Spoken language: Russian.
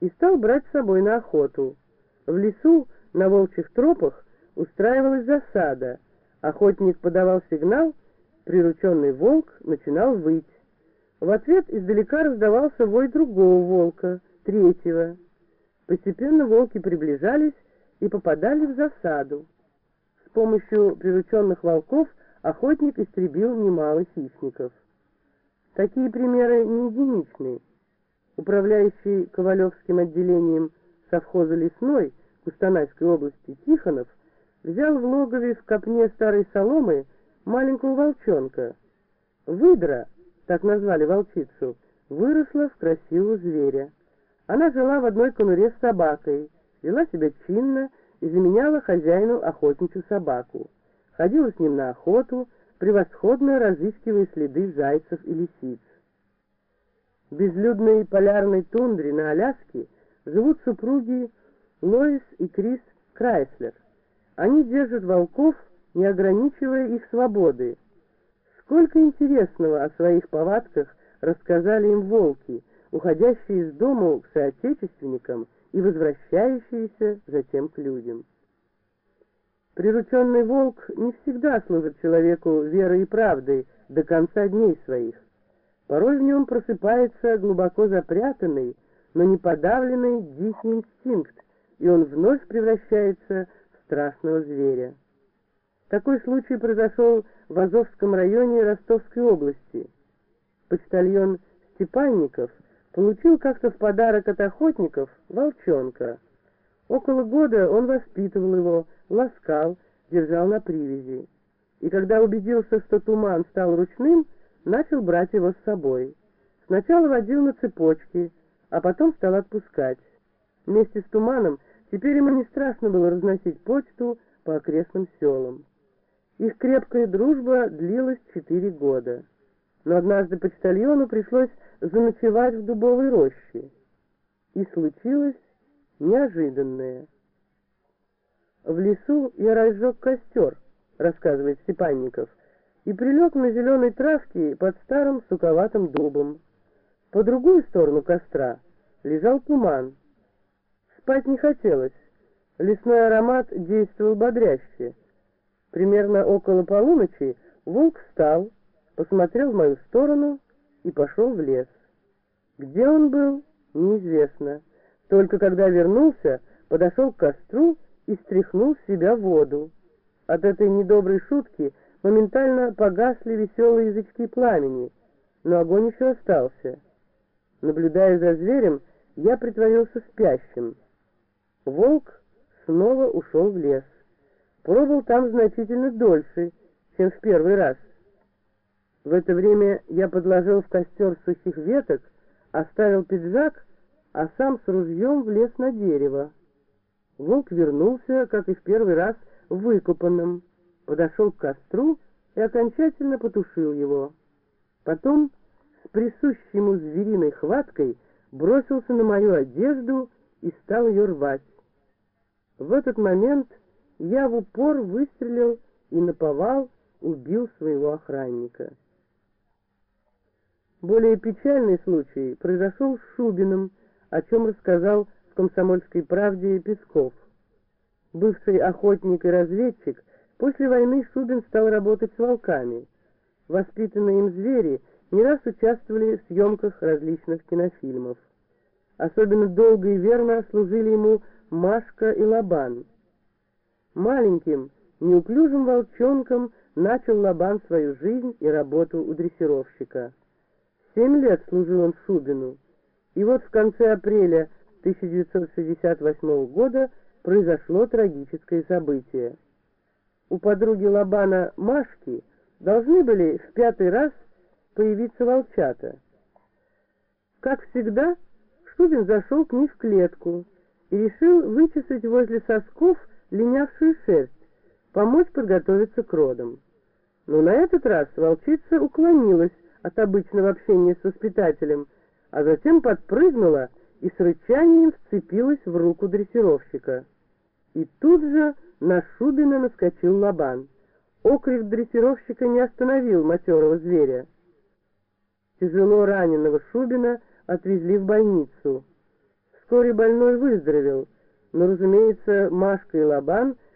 и стал брать с собой на охоту. В лесу на волчьих тропах устраивалась засада. Охотник подавал сигнал, прирученный волк начинал выть. В ответ издалека раздавался вой другого волка, третьего. Постепенно волки приближались и попадали в засаду. С помощью прирученных волков охотник истребил немало хищников. Такие примеры не единичные. Управляющий Ковалевским отделением совхоза «Лесной» Кустанайской области Тихонов взял в логове в копне старой соломы маленького волчонка. Выдра, так назвали волчицу, выросла в красивого зверя. Она жила в одной конуре с собакой, вела себя чинно и заменяла хозяину охотничью собаку. Ходила с ним на охоту, превосходно разыскивая следы зайцев и лисиц. В безлюдной полярной тундре на Аляске живут супруги Лоис и Крис Крайслер. Они держат волков, не ограничивая их свободы. Сколько интересного о своих повадках рассказали им волки, уходящие из дома к соотечественникам и возвращающиеся затем к людям. Прирученный волк не всегда служит человеку верой и правдой до конца дней своих. Порой в нем просыпается глубоко запрятанный, но не подавленный дикий инстинкт, и он вновь превращается в страшного зверя. Такой случай произошел в Азовском районе Ростовской области. Почтальон Степанников получил как-то в подарок от охотников волчонка. Около года он воспитывал его, ласкал, держал на привязи. И когда убедился, что туман стал ручным, начал брать его с собой. Сначала водил на цепочке, а потом стал отпускать. Вместе с туманом теперь ему не страшно было разносить почту по окрестным селам. Их крепкая дружба длилась четыре года. Но однажды почтальону пришлось заночевать в дубовой роще. И случилось неожиданное. В лесу я разжег костер, рассказывает Степанников, и прилег на зеленой травке под старым суковатым дубом. По другую сторону костра лежал туман. Спать не хотелось. Лесной аромат действовал бодряще. Примерно около полуночи волк встал, посмотрел в мою сторону и пошел в лес. Где он был, неизвестно. Только когда вернулся, подошел к костру и стряхнул с себя воду. От этой недоброй шутки моментально погасли веселые язычки пламени, но огонь еще остался. Наблюдая за зверем, я притворился спящим. Волк снова ушел в лес. Пробыл там значительно дольше, чем в первый раз. В это время я подложил в костер сухих веток, оставил пиджак, а сам с ружьем влез на дерево. Волк вернулся, как и в первый раз, выкупанным, подошел к костру и окончательно потушил его. Потом, с присущей ему звериной хваткой, бросился на мою одежду и стал ее рвать. В этот момент я в упор выстрелил и наповал убил своего охранника. Более печальный случай произошел с Шубиным, о чем рассказал «Комсомольской правде» Песков. Бывший охотник и разведчик, после войны Шубин стал работать с волками. Воспитанные им звери не раз участвовали в съемках различных кинофильмов. Особенно долго и верно служили ему Машка и Лабан. Маленьким, неуклюжим волчонком начал Лабан свою жизнь и работу у дрессировщика. Семь лет служил он Шубину, и вот в конце апреля 1968 года произошло трагическое событие. У подруги Лобана Машки должны были в пятый раз появиться волчата. Как всегда, Шубин зашел к ней в клетку и решил вычесать возле сосков линявшую шерсть, помочь подготовиться к родам. Но на этот раз волчица уклонилась от обычного общения с воспитателем, а затем подпрыгнула и с рычанием вцепилась в руку дрессировщика. И тут же на Шубина наскочил Лобан. Окрик дрессировщика не остановил матерого зверя. Тяжело раненого Шубина отвезли в больницу. Вскоре больной выздоровел, но, разумеется, Машка и Лобан